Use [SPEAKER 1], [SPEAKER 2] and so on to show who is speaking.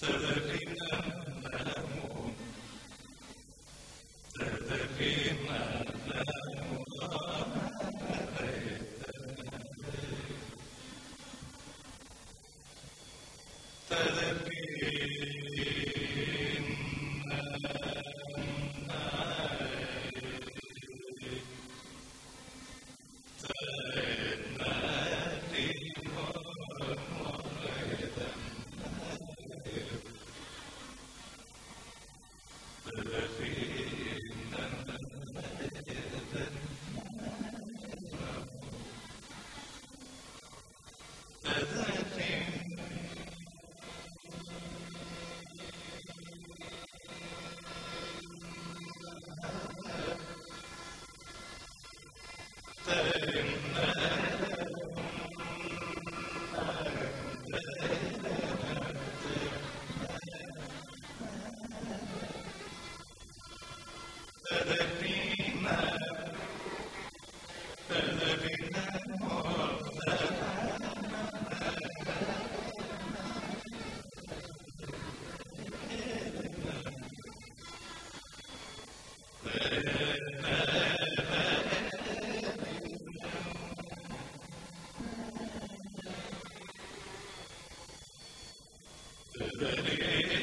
[SPEAKER 1] So there Standing in.